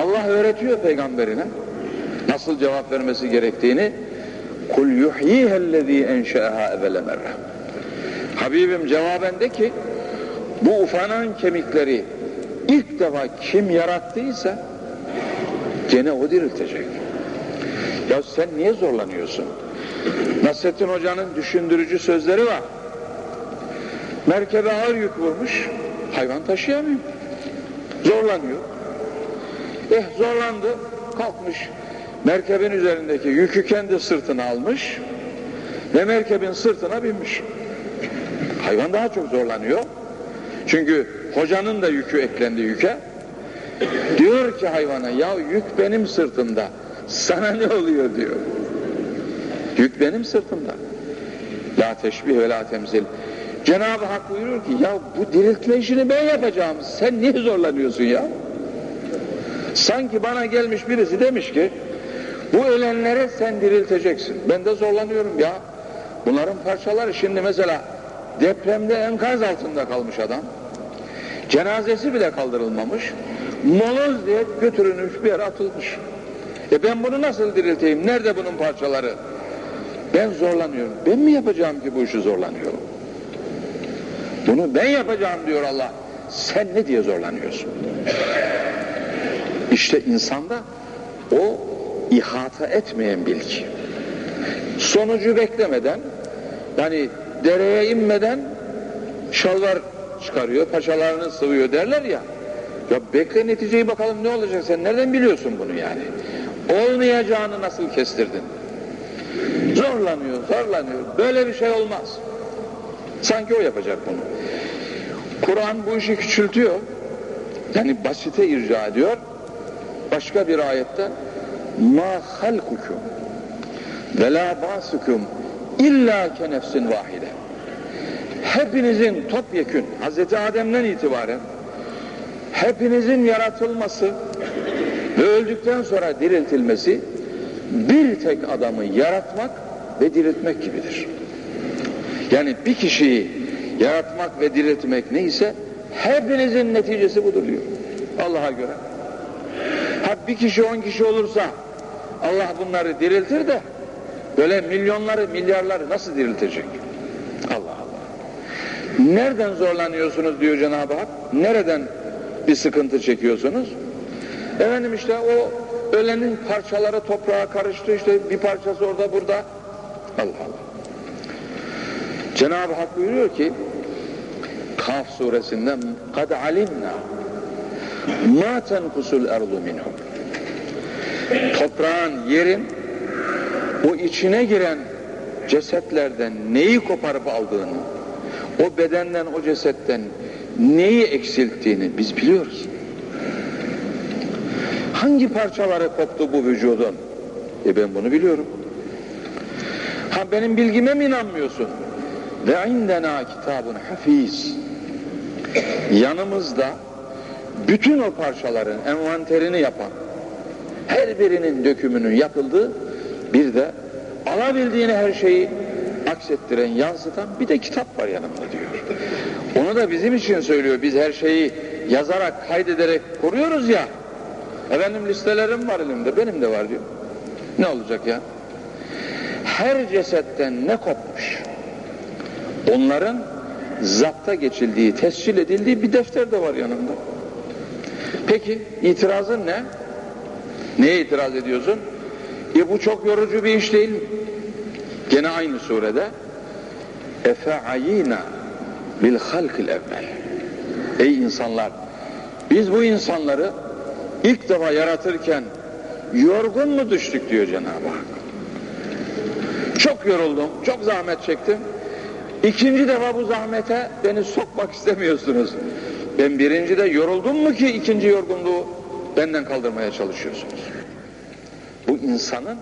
Allah öğretiyor peygamberine nasıl cevap vermesi gerektiğini. Kul yuhyihellezî enşe'ehâ evvele merre. Habibim cevaben de ki bu ufanan kemikleri ilk defa kim yarattıysa gene o diriltecek. Ya sen niye zorlanıyorsun? Nasrettin Hoca'nın düşündürücü sözleri var. Merkebe ağır yük vurmuş, hayvan taşıyamıyor. Zorlanıyor. Eh zorlandı, kalkmış merkebin üzerindeki yükü kendi sırtına almış ve merkebin sırtına binmiş. Hayvan daha çok zorlanıyor. Çünkü hocanın da yükü eklendi yüke. Diyor ki hayvana ya yük benim sırtımda. Sana ne oluyor diyor. Yük benim sırtımda. La teşbih ve la temzil. Cenab-ı Hak buyuruyor ki ya bu diriltme işini ben yapacağım. Sen niye zorlanıyorsun ya? Sanki bana gelmiş birisi demiş ki bu ölenleri sen dirilteceksin. Ben de zorlanıyorum ya. Bunların parçaları şimdi mesela depremde enkaz altında kalmış adam. Cenazesi bile kaldırılmamış. Moloz diye götürülmüş bir yere atılmış. E ben bunu nasıl dirilteyim? Nerede bunun parçaları? Ben zorlanıyorum. Ben mi yapacağım ki bu işi zorlanıyorum? Bunu ben yapacağım diyor Allah. Sen ne diye zorlanıyorsun? İşte insanda o ihata etmeyen bilgi. Sonucu beklemeden yani dereye inmeden şalvar çıkarıyor, paçalarını sıvıyor derler ya. Ya bekle neticeyi bakalım ne olacak sen nereden biliyorsun bunu yani? Olmayacağını nasıl kestirdin? Zorlanıyor, zorlanıyor. Böyle bir şey olmaz. Sanki o yapacak bunu. Kur'an bu işi küçültüyor. Yani basite irca ediyor. Başka bir ayette ma halkukum ve la basukum illa ke nefsin vahide. Hepinizin topyekün Hazreti Adem'den itibaren hepinizin yaratılması ve öldükten sonra diriltilmesi bir tek adamı yaratmak ve diriltmek gibidir. Yani bir kişiyi yaratmak ve diriltmek neyse hepinizin neticesi budur diyor. Allah'a göre. Ha bir kişi on kişi olursa Allah bunları diriltir de böyle milyonları milyarları nasıl diriltecek? Allah. Nereden zorlanıyorsunuz diyor Cenab-ı Hak? Nereden bir sıkıntı çekiyorsunuz? Efendim işte o ölenin parçaları toprağa karıştı işte bir parçası orada burada. Allah Allah. Cenab-ı Hak buyuruyor ki Kaf suresinden kad alimna ma tenkusul erdu minhum toprağın yerin o içine giren cesetlerden neyi koparıp aldığını o bedenden o cesetten neyi eksilttiğini biz biliyoruz. Hangi parçaları koptu bu vücudun? E ben bunu biliyorum. Ha benim bilgime mi inanmıyorsun? Ve indena kitabun hafiz. Yanımızda bütün o parçaların envanterini yapan her birinin dökümünün yapıldığı bir de alabildiğini her şeyi aksettiren, yansıtan bir de kitap var yanımda diyor. Onu da bizim için söylüyor. Biz her şeyi yazarak, kaydederek koruyoruz ya. Efendim listelerim var elimde, benim de var diyor. Ne olacak ya? Her cesetten ne kopmuş? Onların zapta geçildiği, tescil edildiği bir defter de var yanımda. Peki itirazın ne? Neye itiraz ediyorsun? E bu çok yorucu bir iş değil mi? Gene aynı surede Efe'ayina bil halkil evvel Ey insanlar biz bu insanları ilk defa yaratırken yorgun mu düştük diyor Cenab-ı Hak. Çok yoruldum, çok zahmet çektim. İkinci defa bu zahmete beni sokmak istemiyorsunuz. Ben birinci de yoruldum mu ki ikinci yorgunluğu benden kaldırmaya çalışıyorsunuz. Bu insanın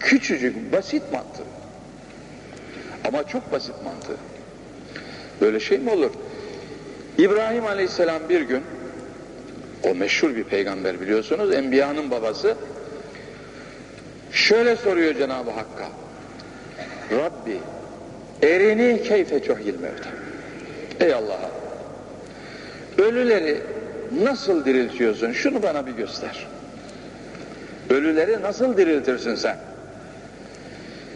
küçücük, basit mantığı. Ama çok basit mantığı. Böyle şey mi olur? İbrahim Aleyhisselam bir gün, o meşhur bir peygamber biliyorsunuz, Enbiya'nın babası, şöyle soruyor Cenab-ı Hakk'a, Rabbi, erini keyfe çohyil mevte. Ey Allah'a, ölüleri nasıl diriltiyorsun? Şunu bana bir göster. Ölüleri nasıl diriltirsin sen?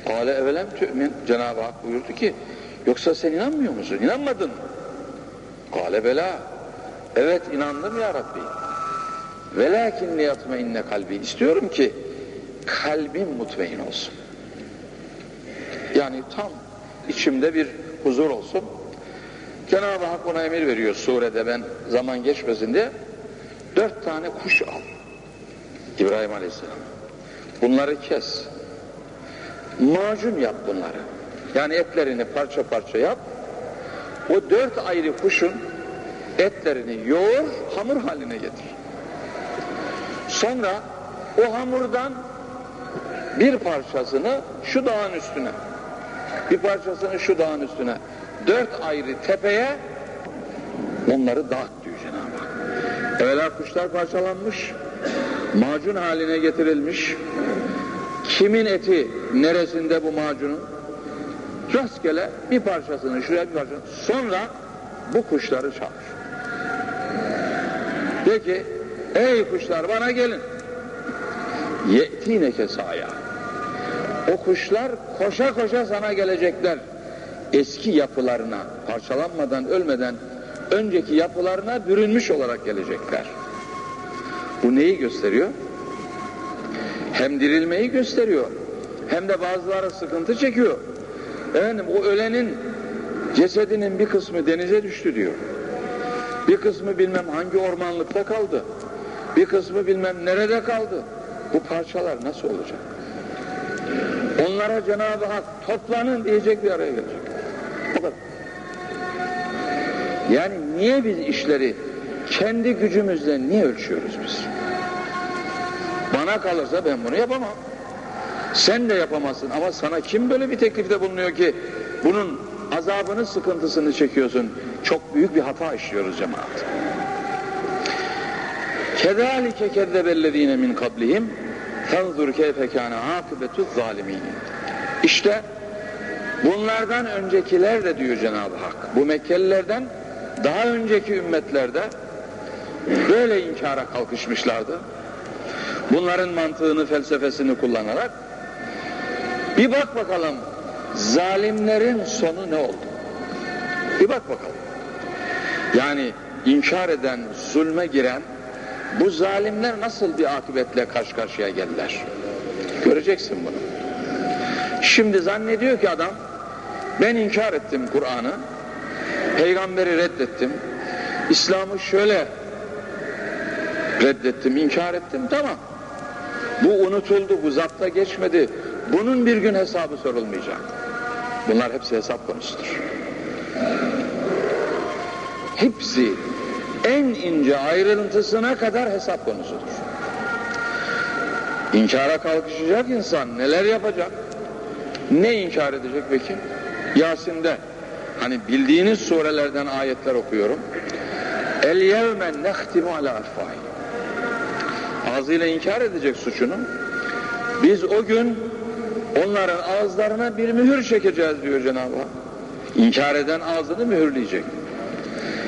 Kale evelem tü'min. Cenab-ı Hak buyurdu ki, yoksa sen inanmıyor musun? İnanmadın? Kale bela. Evet inandım ya Rabbi. Velakin liyatme inne kalbi. İstiyorum ki kalbim mutmain olsun. Yani tam içimde bir huzur olsun. Cenab-ı Hak ona emir veriyor surede ben zaman geçmesin diye. Dört tane kuş al. İbrahim Aleyhisselam. Bunları kes. Macun yap bunları. Yani etlerini parça parça yap. O dört ayrı kuşun etlerini yoğur, hamur haline getir. Sonra o hamurdan bir parçasını şu dağın üstüne, bir parçasını şu dağın üstüne, dört ayrı tepeye onları dağıt diyor Cenab-ı Hak. Evvela kuşlar parçalanmış, macun haline getirilmiş. Kimin eti neresinde bu macunun? Rastgele bir parçasını şuraya bir parçasını. Sonra bu kuşları çağır. De ki, ey kuşlar bana gelin. Ye'tineke saya. O kuşlar koşa koşa sana gelecekler. Eski yapılarına, parçalanmadan, ölmeden önceki yapılarına bürünmüş olarak gelecekler. Bu neyi gösteriyor? Hem dirilmeyi gösteriyor, hem de bazıları sıkıntı çekiyor. Efendim o ölenin cesedinin bir kısmı denize düştü diyor. Bir kısmı bilmem hangi ormanlıkta kaldı. Bir kısmı bilmem nerede kaldı. Bu parçalar nasıl olacak? Onlara Cenab-ı Hak toplanın diyecek bir araya gelecek. O. Yani niye biz işleri kendi gücümüzle niye ölçüyoruz biz? Bana kalırsa ben bunu yapamam. Sen de yapamazsın ama sana kim böyle bir teklifte bulunuyor ki bunun azabını, sıkıntısını çekiyorsun. Çok büyük bir hata işliyoruz cemaat. Kedalike kezzebellezine min kablihim fenzur keyfe kâne akıbetü zalimin. İşte bunlardan öncekiler de diyor Cenab-ı Hak. Bu Mekkelilerden daha önceki ümmetlerde böyle inkara kalkışmışlardı. Bunların mantığını, felsefesini kullanarak bir bak bakalım zalimlerin sonu ne oldu? Bir bak bakalım. Yani inkar eden, zulme giren bu zalimler nasıl bir akıbetle karşı karşıya geldiler? Göreceksin bunu. Şimdi zannediyor ki adam ben inkar ettim Kur'an'ı, peygamberi reddettim, İslam'ı şöyle reddettim, inkar ettim, tamam. Bu unutuldu, bu zapta geçmedi. Bunun bir gün hesabı sorulmayacak. Bunlar hepsi hesap konusudur. Hepsi en ince ayrıntısına kadar hesap konusudur. İnkara kalkışacak insan neler yapacak? Ne inkar edecek peki? Yasin'de hani bildiğiniz surelerden ayetler okuyorum. El yevme nehtimu ala afvahi. Ağzıyla inkar edecek suçunu. Biz o gün onların ağızlarına bir mühür çekeceğiz diyor Cenab-ı Hak. İnkar eden ağzını mühürleyecek.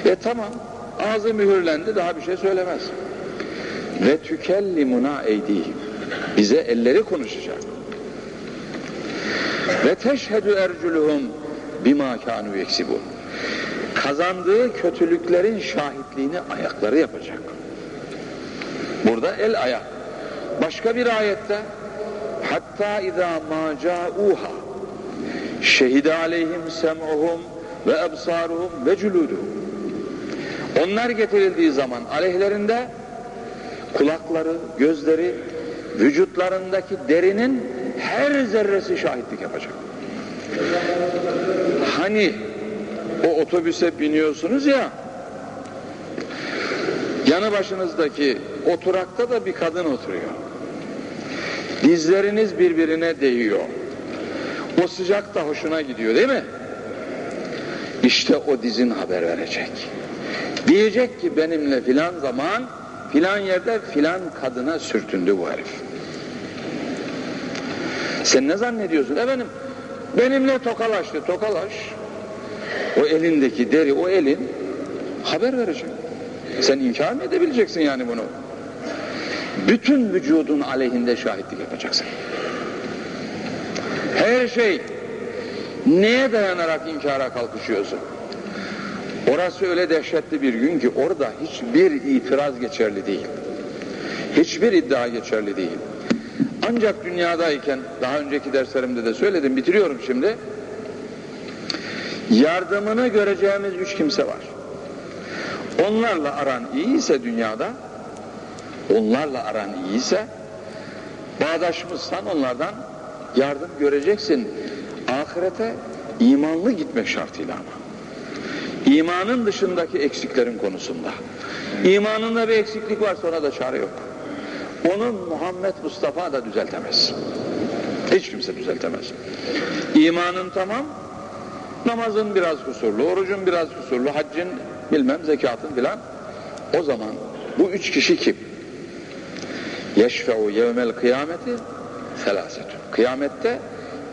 E tamam ağzı mühürlendi daha bir şey söylemez. Ve tükellimuna eydihim. Bize elleri konuşacak. Ve teşhedü erculuhum bima kanu yeksibun. Kazandığı kötülüklerin şahitliğini ayakları yapacak. Burada el ayak. Başka bir ayette hatta izâ mâ câûhâ şehide aleyhim sem'uhum ve ebsaruhum ve culuduhum onlar getirildiği zaman aleyhlerinde kulakları, gözleri, vücutlarındaki derinin her zerresi şahitlik yapacak. Hani o otobüse biniyorsunuz ya yanı başınızdaki oturakta da bir kadın oturuyor. Dizleriniz birbirine değiyor. O sıcak da hoşuna gidiyor değil mi? İşte o dizin haber verecek. Diyecek ki benimle filan zaman filan yerde filan kadına sürtündü bu herif. Sen ne zannediyorsun? Efendim benimle tokalaştı. Tokalaş. O elindeki deri, o elin haber verecek. Sen inkar mı edebileceksin yani bunu? Bütün vücudun aleyhinde şahitlik yapacaksın. Her şey neye dayanarak inkara kalkışıyorsun? Orası öyle dehşetli bir gün ki orada hiçbir itiraz geçerli değil. Hiçbir iddia geçerli değil. Ancak dünyadayken, daha önceki derslerimde de söyledim, bitiriyorum şimdi. Yardımını göreceğimiz üç kimse var. Onlarla aran iyiyse dünyada, onlarla aran iyiyse, bağdaşmışsan onlardan yardım göreceksin. Ahirete imanlı gitmek şartıyla ama. İmanın dışındaki eksiklerin konusunda. İmanında bir eksiklik varsa ona da çare yok. Onu Muhammed Mustafa da düzeltemez. Hiç kimse düzeltemez. İmanın tamam, namazın biraz kusurlu, orucun biraz kusurlu, haccın bilmem zekatın filan. O zaman bu üç kişi kim? Yeşfe'u yevmel kıyameti selasetun. Kıyamette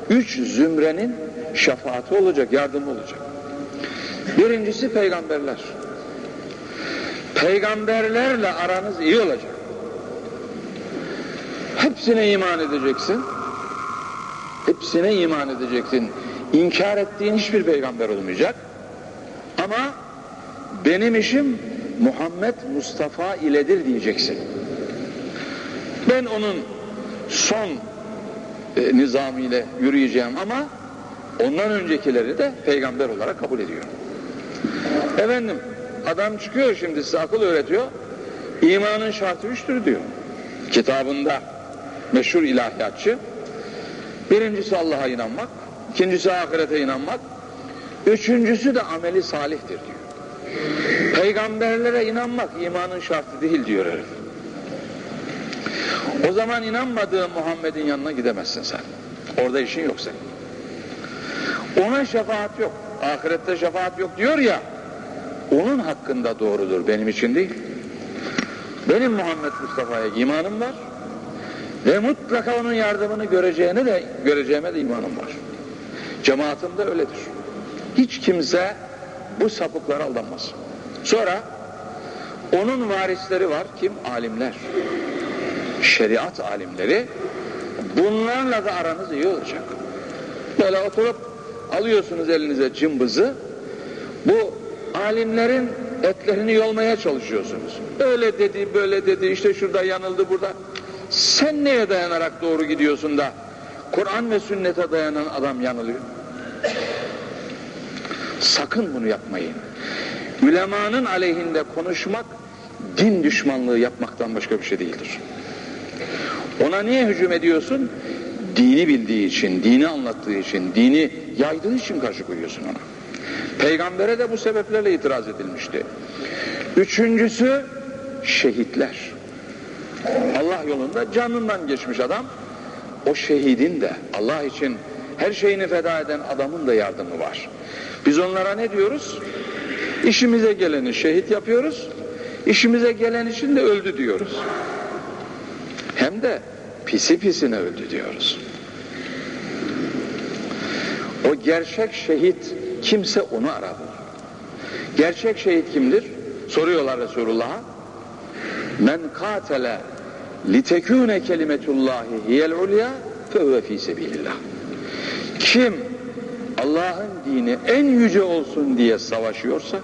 üç zümrenin şefaati olacak, yardımı olacak. Birincisi peygamberler. Peygamberlerle aranız iyi olacak. Hepsine iman edeceksin. Hepsine iman edeceksin. İnkar ettiğin hiçbir peygamber olmayacak. Ama benim işim Muhammed Mustafa iledir diyeceksin. Ben onun son e, nizamıyla yürüyeceğim ama ondan öncekileri de peygamber olarak kabul ediyorum. Efendim adam çıkıyor şimdi size akıl öğretiyor. İmanın şartı üçtür diyor. Kitabında meşhur ilahiyatçı. Birincisi Allah'a inanmak, ikincisi ahirete inanmak, üçüncüsü de ameli salihtir diyor. Peygamberlere inanmak imanın şartı değil diyor herif. O zaman inanmadığın Muhammed'in yanına gidemezsin sen. Orada işin yok senin. Ona şefaat yok. Ahirette şefaat yok diyor ya. Onun hakkında doğrudur. Benim için değil. Benim Muhammed Mustafa'ya imanım var. Ve mutlaka onun yardımını göreceğine de göreceğime de imanım var. Cemaatim de öyledir. Hiç kimse bu sapıklara aldanmaz. Sonra onun varisleri var. Kim? Alimler. Şeriat alimleri. Bunlarla da aranız iyi olacak. Böyle oturup alıyorsunuz elinize cımbızı. Bu alimlerin etlerini yolmaya çalışıyorsunuz. Öyle dedi, böyle dedi, işte şurada yanıldı, burada. Sen neye dayanarak doğru gidiyorsun da Kur'an ve sünnete dayanan adam yanılıyor? Sakın bunu yapmayın. Ülemanın aleyhinde konuşmak din düşmanlığı yapmaktan başka bir şey değildir. Ona niye hücum ediyorsun? Dini bildiği için, dini anlattığı için, dini yaydığı için karşı koyuyorsun ona. Peygambere de bu sebeplerle itiraz edilmişti. Üçüncüsü şehitler. Allah yolunda canından geçmiş adam. O şehidin de Allah için her şeyini feda eden adamın da yardımı var. Biz onlara ne diyoruz? İşimize geleni şehit yapıyoruz. İşimize gelen için de öldü diyoruz. Hem de pisi pisine öldü diyoruz. O gerçek şehit kimse onu aradı. Gerçek şehit kimdir? Soruyorlar Resulullah'a. Men katele litekune kelimetullahi hiyel ulya fehuve fi. Kim Allah'ın dini en yüce olsun diye savaşıyorsa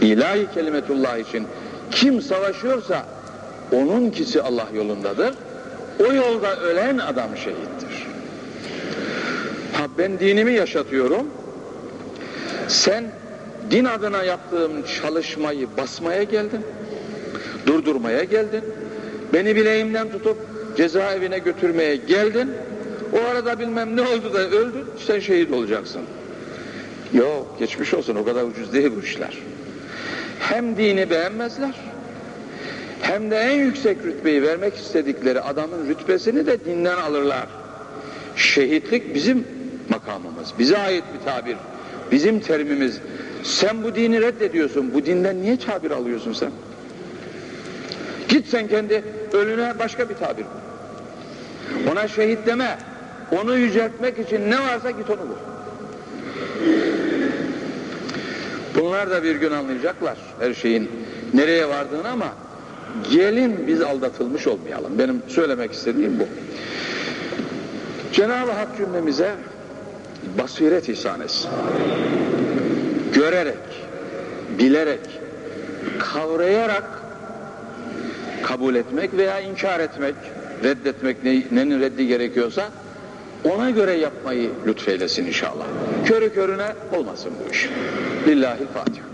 ilahi kelimetullah için kim savaşıyorsa onunkisi Allah yolundadır. O yolda ölen adam şehittir. Ha ben dinimi yaşatıyorum. Sen din adına yaptığım çalışmayı basmaya geldin. Durdurmaya geldin. Beni bileğimden tutup cezaevine götürmeye geldin. O arada bilmem ne oldu da öldün. Sen şehit olacaksın. Yok geçmiş olsun o kadar ucuz değil bu işler. Hem dini beğenmezler hem de en yüksek rütbeyi vermek istedikleri adamın rütbesini de dinden alırlar. Şehitlik bizim makamımız, bize ait bir tabir, bizim terimimiz. Sen bu dini reddediyorsun, bu dinden niye tabir alıyorsun sen? Git sen kendi ölüne başka bir tabir. Ona şehit deme, onu yüceltmek için ne varsa git onu bul. Bunlar da bir gün anlayacaklar her şeyin nereye vardığını ama gelin biz aldatılmış olmayalım. Benim söylemek istediğim bu. Cenab-ı Hak cümlemize basiret ihsan etsin. Görerek, bilerek, kavrayarak kabul etmek veya inkar etmek, reddetmek ne, nenin reddi gerekiyorsa ona göre yapmayı lütfeylesin inşallah. Körü körüne olmasın bu iş. Lillahi Fatiha.